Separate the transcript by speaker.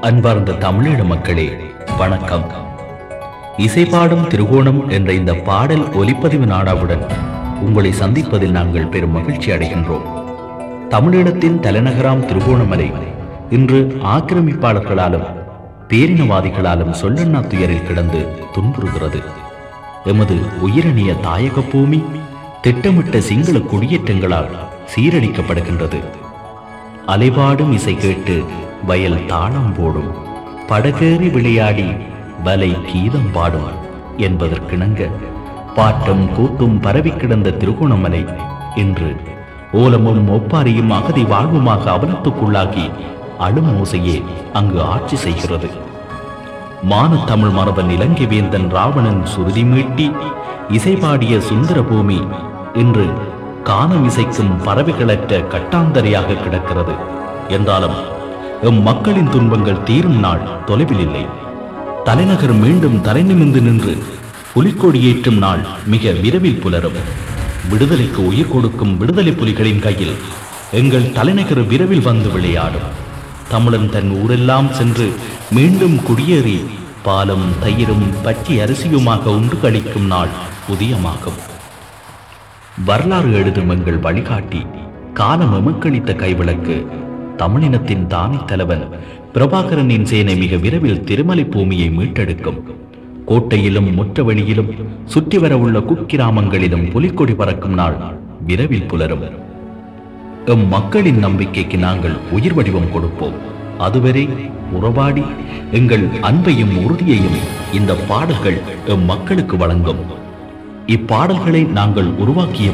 Speaker 1: அன்பார்ந்த தமிழீழ மக்களே வணக்கம். இசைப்பாடும் திருகோணம் என்ற இந்த பாடல் ஒலிப்பதிவு நாடாவுடன் உங்களை சந்திப்பதில் நாங்கள் பெரும் மகிழ்ச்சி அடைகின்றோம். தமிழீழத்தின் தலைநகராம் திருகோணமலை இன்று ஆக்கிரமிப்பாளர்களாலும் பேரினவாதிகளாலும் சொல்லண்ணா துயரில் கிடந்து துன்புறுகிறது. எமது உயிரணிய தாயக பூமி திட்டமிட்ட சிங்கள குடியேற்றங்களால் சீரழிக்கப்படுகின்றது. அலைபாடும் இசை கேட்டு வயல் தாளம் போடும். படகேறி விளையாடி வலை கீதம் பாடும் என்பதற்கிணங்க. பாட்டும் கூத்தும் பரவி கிடந்த திருகோணமலை இன்று ஓலமும் ஒப்பாரியும் அகதி வாழ்வுமாக அவலத்துக்குள்ளாகி அழும் ஓசையே அங்கு ஆட்சி செய்கிறது. மானத்தமிழ் மரபன் இலங்கை வேந்தன் ராவணன் சுருதி மீட்டி இசைபாடிய சுந்தர பூமி இன்று கானம் இசைக்கும் பறவைகளற்ற கட்டாந்தரையாக கிடக்கிறது. என்றாலும் எம் மக்களின் துன்பங்கள் தீரும் நாள் தொலைவில் இல்லை. தலைநகர் மீண்டும் தலைநிமிர்ந்து நின்று புலிக்கொடியேற்றும் நாள் மிக விரைவில் புலரும். விடுதலைக்கு உயிர் கொடுக்கும் விடுதலை புலிகளின் கையில் எங்கள் தலைநகர் விரைவில் வந்து விளையாடும். தமிழன் தன் ஊரெல்லாம் சென்று மீண்டும் குடியேறி பாலும் தயிரும் பச்சை அரிசியுமாக உண்டு கழிக்கும் நாள் உதயமாகும். வரலாறு எழுதும் எங்கள் வழிகாட்டி காலம் எமக்களித்த கைவிளக்கு தமிழினத்தின் தானி தலைவன் பிரபாகரனின் சேனை மிக விரைவில் திருமலை பூமியை மீட்டெடுக்கும். கோட்டையிலும் முற்றவெளியிலும் சுற்றி வரவுள்ள குக்கிராமங்களிலும் புலிக்கொடி பறக்கும் நாள் விரைவில் புலரும். எம் மக்களின் நம்பிக்கைக்கு நாங்கள் உயிர் வடிவம் கொடுப்போம். அதுவரை உறவாடி எங்கள் அன்பையும் உறுதியையும் இந்த பாடல்கள் எம் மக்களுக்கு வழங்கும். இப்பாடல்களை நாங்கள் உருவாக்கிய